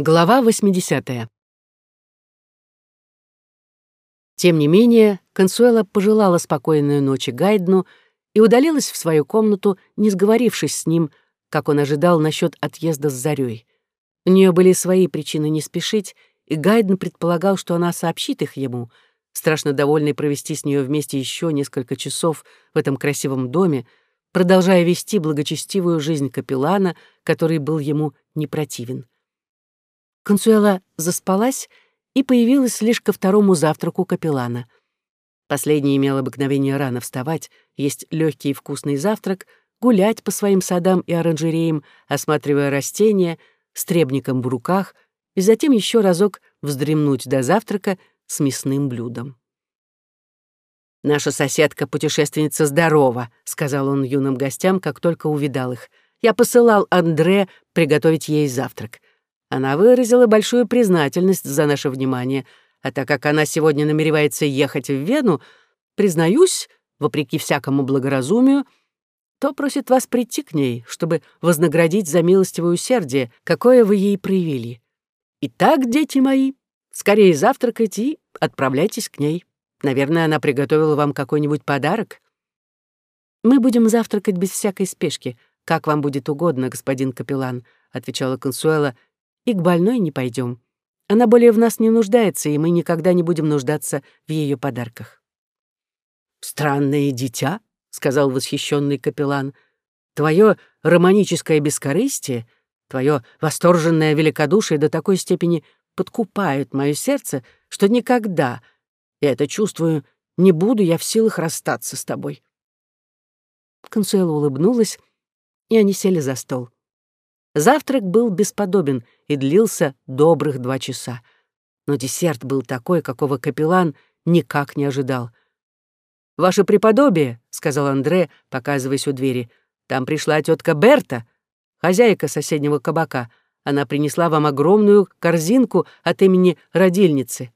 Глава 80. Тем не менее, Консуэла пожелала спокойной ночи Гайдну и удалилась в свою комнату, не сговорившись с ним, как он ожидал насчет отъезда с Зарей. У нее были свои причины не спешить, и Гайден предполагал, что она сообщит их ему, страшно довольный провести с нее вместе еще несколько часов в этом красивом доме, продолжая вести благочестивую жизнь капеллана, который был ему не противен. Консуэла заспалась и появилась лишь ко второму завтраку капеллана. Последний имел обыкновение рано вставать, есть легкий и вкусный завтрак, гулять по своим садам и оранжереям, осматривая растения, с требником в руках, и затем еще разок вздремнуть до завтрака с мясным блюдом. «Наша соседка-путешественница здорова», — сказал он юным гостям, как только увидал их. «Я посылал Андре приготовить ей завтрак. Она выразила большую признательность за наше внимание, а так как она сегодня намеревается ехать в Вену, признаюсь, вопреки всякому благоразумию, то просит вас прийти к ней, чтобы вознаградить за милостивое усердие, какое вы ей проявили. Итак, дети мои, скорее завтракайте и отправляйтесь к ней. Наверное, она приготовила вам какой-нибудь подарок. Мы будем завтракать без всякой спешки, как вам будет угодно, господин капеллан, отвечала Консуэла, и к больной не пойдем. Она более в нас не нуждается, и мы никогда не будем нуждаться в ее подарках. «Странное дитя», — сказал восхищенный капеллан, «твое романическое бескорыстие, твое восторженное великодушие до такой степени подкупают мое сердце, что никогда, я это чувствую, не буду я в силах расстаться с тобой». Консуэла улыбнулась, и они сели за стол. Завтрак был бесподобен и длился добрых два часа. Но десерт был такой, какого капеллан никак не ожидал. «Ваше преподобие», — сказал Андре, показываясь у двери, «там пришла тетка Берта, хозяйка соседнего кабака. Она принесла вам огромную корзинку от имени родильницы».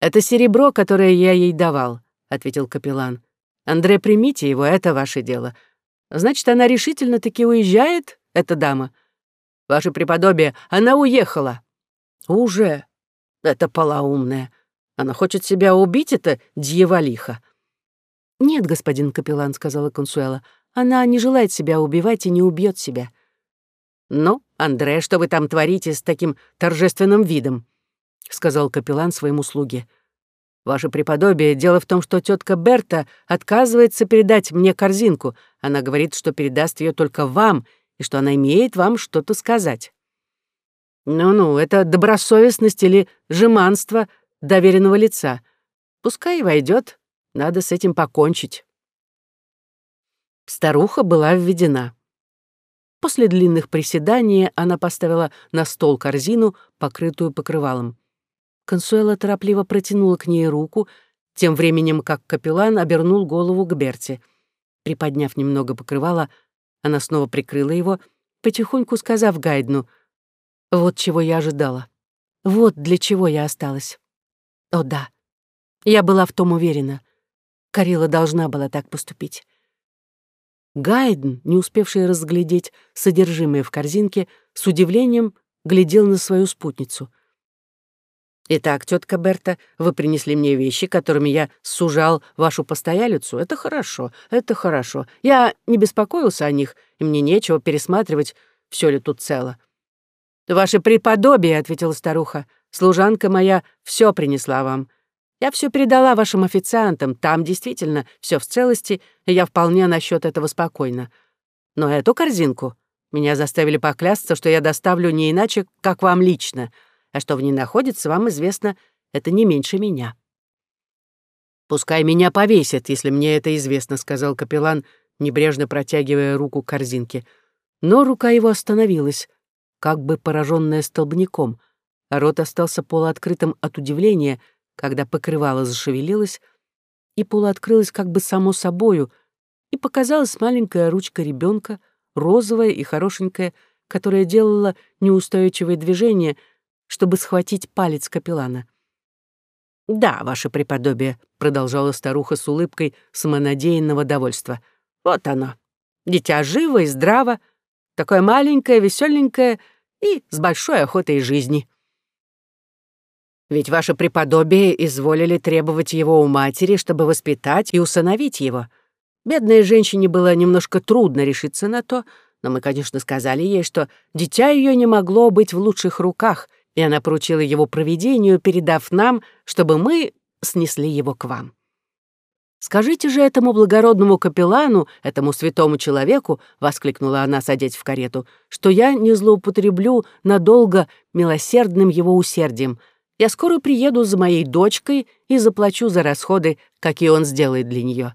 «Это серебро, которое я ей давал», — ответил капеллан. «Андре, примите его, это ваше дело. Значит, она решительно таки уезжает эта дама. Ваше преподобие, она уехала. Уже. Это полоумная. Она хочет себя убить, это дьяволиха. Нет, господин капеллан, сказала Консуэла. Она не желает себя убивать и не убьет себя. Ну, Андре, что вы там творите с таким торжественным видом? сказал капеллан своему слуге. Ваше преподобие, дело в том, что тетка Берта отказывается передать мне корзинку. Она говорит, что передаст ее только вам и что она имеет вам что-то сказать. Ну-ну, это добросовестность или жеманство доверенного лица. Пускай войдет, надо с этим покончить. Старуха была введена. После длинных приседаний она поставила на стол корзину, покрытую покрывалом. Консуэла торопливо протянула к ней руку, тем временем как капеллан обернул голову к Берте. Приподняв немного покрывала, она снова прикрыла его, потихоньку сказав Гайдну, «Вот чего я ожидала. Вот для чего я осталась. О да, я была в том уверена. Карила должна была так поступить». Гайден, не успевший разглядеть содержимое в корзинке, с удивлением глядел на свою спутницу. «Итак, тетка Берта, вы принесли мне вещи, которыми я сужал вашу постоялицу. Это хорошо, это хорошо. Я не беспокоился о них, и мне нечего пересматривать, все ли тут цело». «Ваше преподобие», — ответила старуха, — «служанка моя все принесла вам. Я все передала вашим официантам, там действительно все в целости, и я вполне насчет этого спокойна. Но эту корзинку меня заставили поклясться, что я доставлю не иначе, как вам лично» а что в ней находится, вам известно, это не меньше меня». «Пускай меня повесят, если мне это известно», — сказал капеллан, небрежно протягивая руку к корзинке. Но рука его остановилась, как бы пораженная столбняком, а рот остался полуоткрытым от удивления, когда покрывало зашевелилось, и полуоткрылось как бы само собою, и показалась маленькая ручка ребенка, розовая и хорошенькая, которая делала неустойчивые движения, чтобы схватить палец капеллана. «Да, ваше преподобие», — продолжала старуха с улыбкой самонадеянного довольства. «Вот оно. Дитя живо и здраво, такое маленькое, веселенькое, и с большой охотой жизни. Ведь ваше преподобие изволили требовать его у матери, чтобы воспитать и усыновить его. Бедной женщине было немножко трудно решиться на то, но мы, конечно, сказали ей, что дитя ее не могло быть в лучших руках, и она поручила его проведению, передав нам, чтобы мы снесли его к вам. «Скажите же этому благородному капеллану, этому святому человеку, — воскликнула она, садясь в карету, — что я не злоупотреблю надолго милосердным его усердием. Я скоро приеду за моей дочкой и заплачу за расходы, какие он сделает для нее.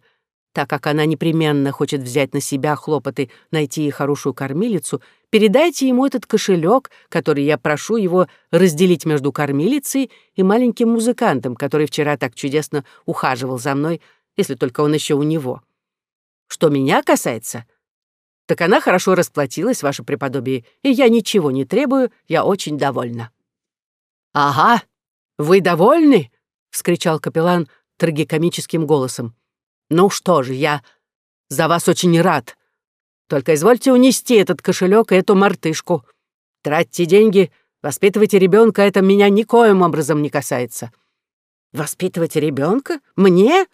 Так как она непременно хочет взять на себя хлопоты найти ей хорошую кормилицу, передайте ему этот кошелек, который я прошу его разделить между кормилицей и маленьким музыкантом, который вчера так чудесно ухаживал за мной, если только он еще у него. Что меня касается, так она хорошо расплатилась, ваше преподобие, и я ничего не требую, я очень довольна». «Ага, вы довольны?» — вскричал капеллан трагикомическим голосом. «Ну что же, я за вас очень рад. Только извольте унести этот кошелек и эту мартышку. Тратьте деньги, воспитывайте ребенка, это меня никоим образом не касается». «Воспитывать ребенка? Мне?»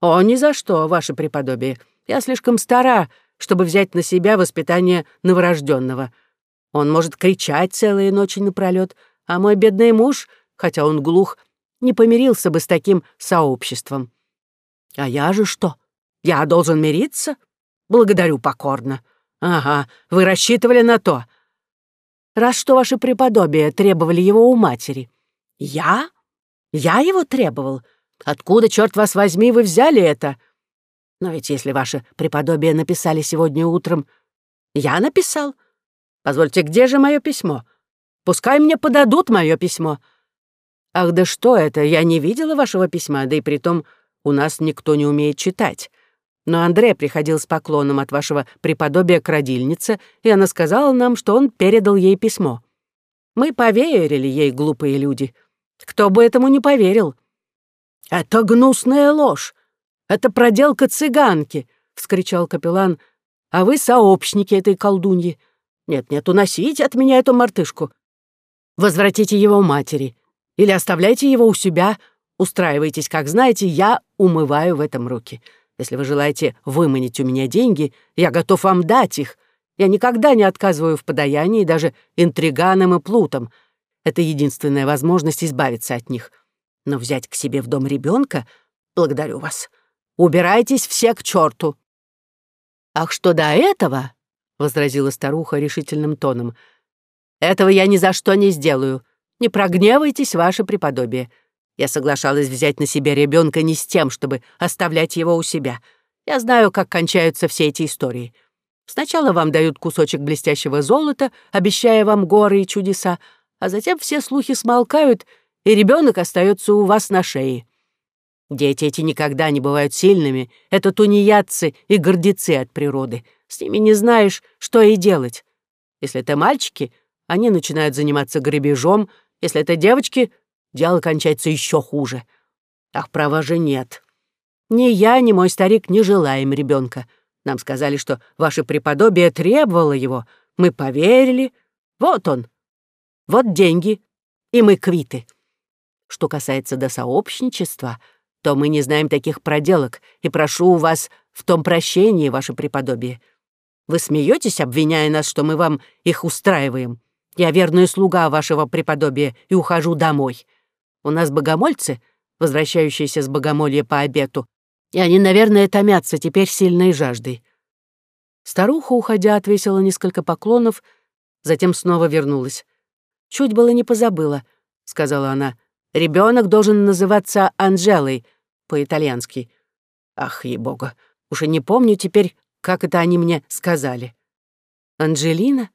«О, ни за что, ваше преподобие. Я слишком стара, чтобы взять на себя воспитание новорожденного. Он может кричать целые ночи напролет, а мой бедный муж, хотя он глух, не помирился бы с таким сообществом. А я же что? Я должен мириться? Благодарю покорно. Ага, вы рассчитывали на то. Раз что ваше преподобие требовали его у матери. Я? Я его требовал? Откуда, черт вас возьми, вы взяли это? Но ведь если ваше преподобие написали сегодня утром... Я написал. Позвольте, где же мое письмо? Пускай мне подадут мое письмо. Ах, да что это, я не видела вашего письма, да и притом у нас никто не умеет читать. Но Андре приходил с поклоном от вашего преподобия к родильнице, и она сказала нам, что он передал ей письмо. Мы поверили ей, глупые люди. Кто бы этому не поверил? «Это гнусная ложь! Это проделка цыганки!» — вскричал капеллан. «А вы сообщники этой колдуньи. Нет-нет, уносите от меня эту мартышку. Возвратите его матери. Или оставляйте его у себя. Устраивайтесь, как знаете, я умываю в этом руки. Если вы желаете выманить у меня деньги, я готов вам дать их. Я никогда не отказываю в подаянии даже интриганам и плутам. Это единственная возможность избавиться от них. Но взять к себе в дом ребенка, благодарю вас. Убирайтесь все к черту. Ах, что до этого, возразила старуха решительным тоном, этого я ни за что не сделаю. Не прогневайтесь, ваше преподобие. Я соглашалась взять на себя ребенка не с тем, чтобы оставлять его у себя. Я знаю, как кончаются все эти истории. Сначала вам дают кусочек блестящего золота, обещая вам горы и чудеса, а затем все слухи смолкают, и ребенок остается у вас на шее. Дети эти никогда не бывают сильными, это тунеядцы и гордецы от природы. С ними не знаешь, что и делать. Если это мальчики, они начинают заниматься грабежом, если это девочки, дело кончается еще хуже. Ах, права же нет. Ни я, ни мой старик не желаем ребенка. Нам сказали, что ваше преподобие требовало его. Мы поверили. Вот он. Вот деньги. И мы квиты. Что касается до сообщничества, то мы не знаем таких проделок, и прошу у вас в том прощении, ваше преподобие. Вы смеетесь, обвиняя нас, что мы вам их устраиваем? Я верный слуга вашего преподобия и ухожу домой. У нас богомольцы, возвращающиеся с богомолья по обету, и они, наверное, томятся теперь сильной жаждой». Старуха, уходя, отвесила несколько поклонов, затем снова вернулась. «Чуть было не позабыла», — сказала она. Ребенок должен называться Анжелой по-итальянски. Ах, ей-бога, уже не помню теперь, как это они мне сказали. «Анжелина?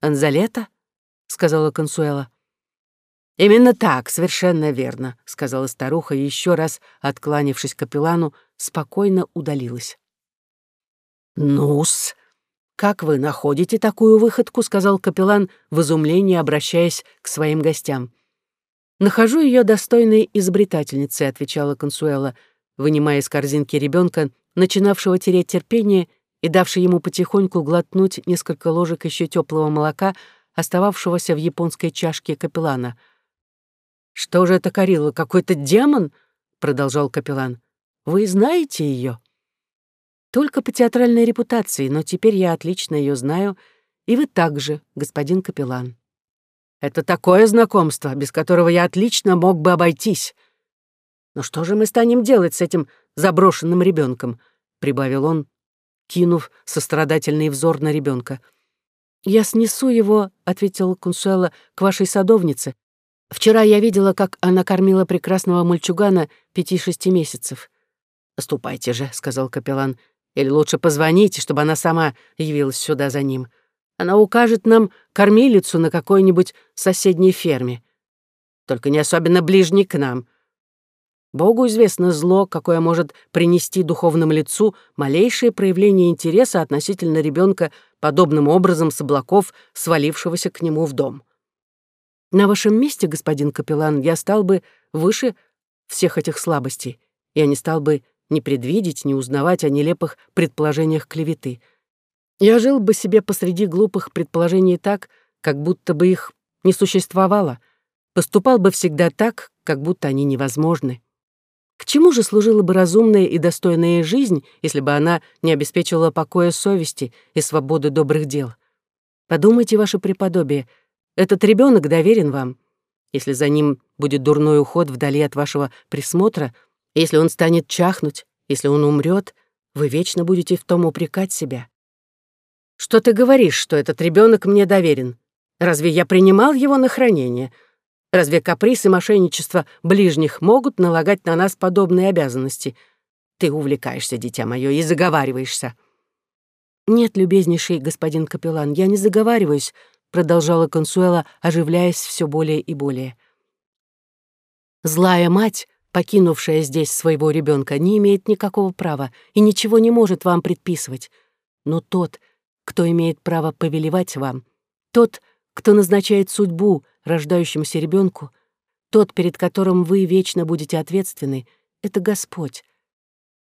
Анзалета?» — сказала Консуэла. «Именно так, совершенно верно», — сказала старуха и еще раз, откланившись капеллану, спокойно удалилась. «Ну-с, как вы находите такую выходку?» — сказал капеллан в изумлении, обращаясь к своим гостям. «Нахожу ее достойной изобретательницей», — отвечала Консуэла, вынимая из корзинки ребенка, начинавшего терять терпение и давший ему потихоньку глотнуть несколько ложек еще теплого молока, остававшегося в японской чашке капеллана. «Что же это, Карила, какой-то демон?» — продолжал капеллан. «Вы знаете ее?» «Только по театральной репутации, но теперь я отлично ее знаю, и вы также, господин капеллан». «Это такое знакомство, без которого я отлично мог бы обойтись. Но что же мы станем делать с этим заброшенным ребенком? прибавил он, кинув сострадательный взор на ребенка. «Я снесу его», — ответил Кунсуэла, — «к вашей садовнице. Вчера я видела, как она кормила прекрасного мальчугана пяти-шести месяцев». «Ступайте же», — сказал капеллан, — «или лучше позвоните, чтобы она сама явилась сюда за ним. Она укажет нам кормилицу на какой-нибудь соседней ферме. Только не особенно ближней к нам. Богу известно зло, какое может принести духовному лицу малейшее проявление интереса относительно ребенка подобным образом с облаков, свалившегося к нему в дом. На вашем месте, господин капеллан, я стал бы выше всех этих слабостей. Я не стал бы ни предвидеть, ни узнавать о нелепых предположениях клеветы. Я жил бы себе посреди глупых предположений так, как будто бы их не существовало, поступал бы всегда так, как будто они невозможны. К чему же служила бы разумная и достойная жизнь, если бы она не обеспечивала покоя совести и свободы добрых дел? Подумайте, ваше преподобие, этот ребенок доверен вам. Если за ним будет дурной уход вдали от вашего присмотра, если он станет чахнуть, если он умрет, вы вечно будете в том упрекать себя. Что ты говоришь, что этот ребенок мне доверен? Разве я принимал его на хранение? Разве каприз и мошенничество ближних могут налагать на нас подобные обязанности? Ты увлекаешься, дитя мое, и заговариваешься». «Нет, любезнейший господин капеллан, я не заговариваюсь», продолжала Консуэла, оживляясь все более и более. «Злая мать, покинувшая здесь своего ребенка, не имеет никакого права и ничего не может вам предписывать. Но тот, кто имеет право повелевать вам, тот, кто назначает судьбу рождающемуся ребенку, тот, перед которым вы вечно будете ответственны, это Господь.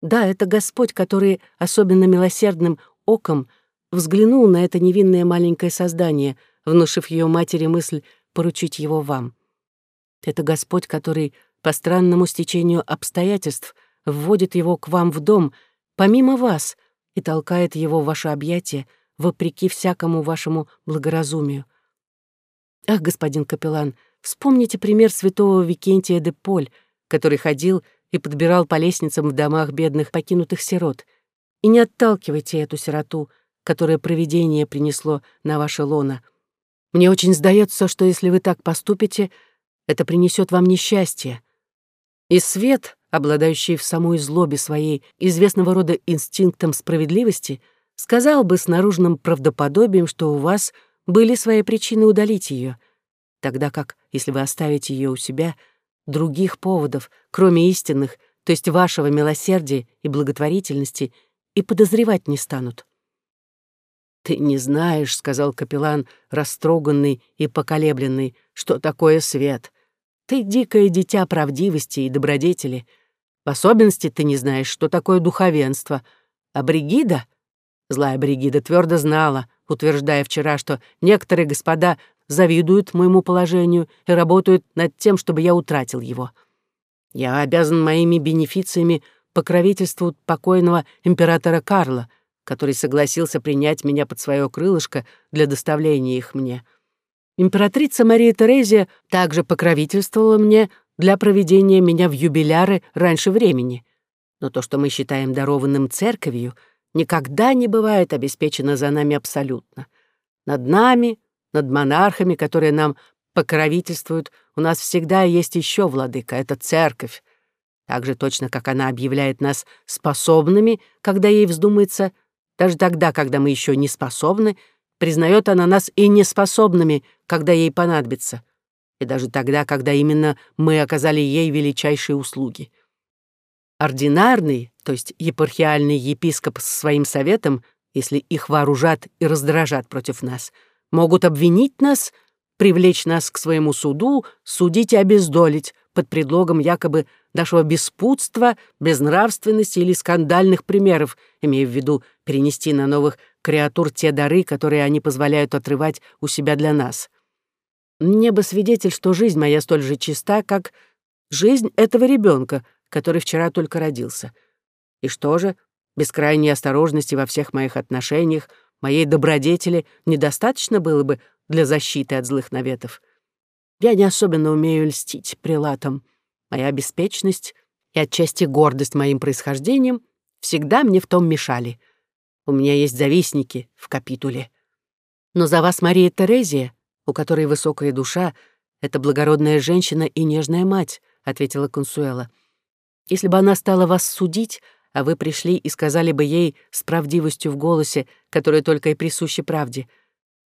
Да, это Господь, который особенно милосердным оком взглянул на это невинное маленькое создание, внушив ее матери мысль поручить его вам. Это Господь, который по странному стечению обстоятельств вводит его к вам в дом, помимо вас, и толкает его в ваше объятие, вопреки всякому вашему благоразумию. Ах, господин капеллан, вспомните пример святого Викентия де Поль, который ходил и подбирал по лестницам в домах бедных покинутых сирот. И не отталкивайте эту сироту, которое провидение принесло на ваше лоно. Мне очень сдается, что если вы так поступите, это принесет вам несчастье. И свет, обладающий в самой злобе своей известного рода инстинктом справедливости, сказал бы с наружным правдоподобием, что у вас — были свои причины удалить ее, тогда как, если вы оставите ее у себя, других поводов, кроме истинных, то есть вашего милосердия и благотворительности, и подозревать не станут. «Ты не знаешь», — сказал капеллан, растроганный и поколебленный, «что такое свет. Ты дикое дитя правдивости и добродетели. В особенности ты не знаешь, что такое духовенство. А Бригида, злая Бригида, твердо знала, утверждая вчера, что некоторые господа завидуют моему положению и работают над тем, чтобы я утратил его. Я обязан моими бенефициями покровительству покойного императора Карла, который согласился принять меня под свое крылышко для доставления их мне. Императрица Мария Терезия также покровительствовала мне для проведения меня в юбиляры раньше времени. Но то, что мы считаем дарованным церковью — никогда не бывает обеспечено за нами абсолютно. Над нами, над монархами, которые нам покровительствуют, у нас всегда есть еще владыка — это церковь. Так же точно, как она объявляет нас способными, когда ей вздумается, даже тогда, когда мы еще не способны, признает она нас и неспособными, когда ей понадобится, и даже тогда, когда именно мы оказали ей величайшие услуги. Ординарный, то есть епархиальный епископ с своим советом, если их вооружат и раздражат против нас, могут обвинить нас, привлечь нас к своему суду, судить и обездолить под предлогом якобы нашего беспутства, безнравственности или скандальных примеров, имея в виду перенести на новых креатур те дары, которые они позволяют отрывать у себя для нас. Небо свидетель, что жизнь моя столь же чиста, как жизнь этого ребенка, который вчера только родился. И что же, без крайней осторожности во всех моих отношениях, моей добродетели недостаточно было бы для защиты от злых наветов. Я не особенно умею льстить прилатам. Моя беспечность и отчасти гордость моим происхождением всегда мне в том мешали. У меня есть завистники в капитуле. Но за вас Мария Терезия, у которой высокая душа, это благородная женщина и нежная мать, ответила Консуэла. Если бы она стала вас судить, а вы пришли и сказали бы ей с правдивостью в голосе, которая только и присуща правде.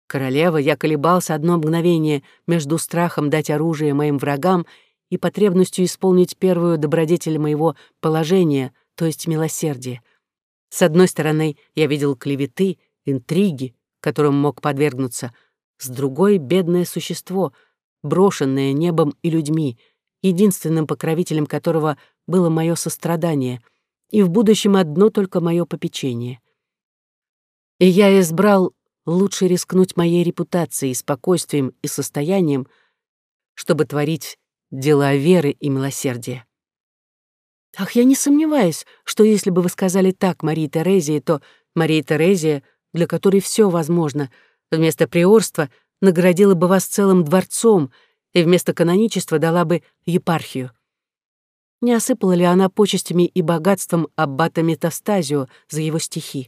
Королева, я колебался одно мгновение между страхом дать оружие моим врагам и потребностью исполнить первую добродетель моего положения, то есть милосердие. С одной стороны, я видел клеветы, интриги, которым мог подвергнуться, с другой — бедное существо, брошенное небом и людьми, единственным покровителем которого было мое сострадание — и в будущем одно только мое попечение. И я избрал лучше рискнуть моей репутацией, спокойствием и состоянием, чтобы творить дела веры и милосердия. Ах, я не сомневаюсь, что если бы вы сказали так Марии Терезии, то Мария Терезия, для которой все возможно, вместо приорства наградила бы вас целым дворцом и вместо каноничества дала бы епархию. Не осыпала ли она почестями и богатством аббата Метастазио за его стихи?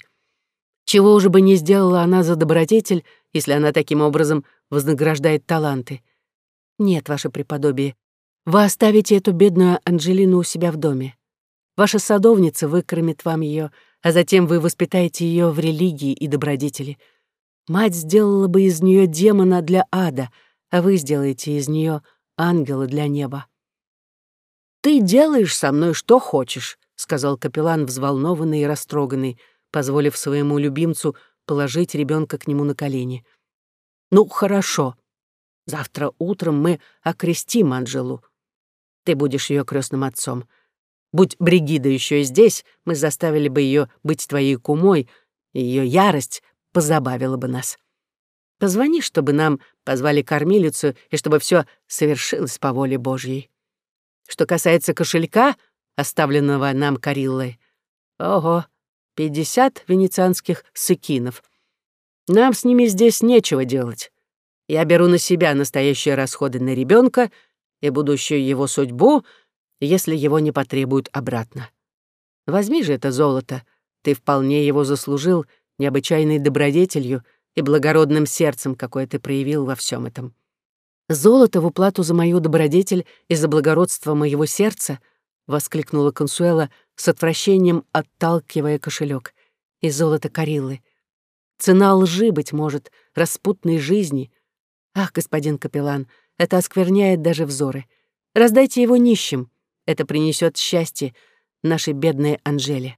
Чего уже бы не сделала она за добродетель, если она таким образом вознаграждает таланты? Нет, ваше преподобие, вы оставите эту бедную Анжелину у себя в доме. Ваша садовница выкормит вам ее, а затем вы воспитаете ее в религии и добродетели. Мать сделала бы из нее демона для ада, а вы сделаете из нее ангела для неба. «Ты делаешь со мной что хочешь», — сказал капеллан, взволнованный и растроганный, позволив своему любимцу положить ребенка к нему на колени. «Ну, хорошо. Завтра утром мы окрестим Анжелу. Ты будешь ее крестным отцом. Будь Бригида еще здесь, мы заставили бы ее быть твоей кумой, и ее ярость позабавила бы нас. Позвони, чтобы нам позвали кормилицу и чтобы все совершилось по воле Божьей». Что касается кошелька, оставленного нам Кариллой, ого, пятьдесят венецианских сыкинов. Нам с ними здесь нечего делать. Я беру на себя настоящие расходы на ребенка и будущую его судьбу, если его не потребуют обратно. Возьми же это золото, ты вполне его заслужил необычайной добродетелью и благородным сердцем, какое ты проявил во всем этом. «Золото в уплату за мою добродетель и за благородство моего сердца!» — воскликнула Консуэла с отвращением, отталкивая кошелек. «И золото Кариллы. Цена лжи, быть может, распутной жизни. Ах, господин капеллан, это оскверняет даже взоры. Раздайте его нищим. Это принесет счастье нашей бедной Анжеле».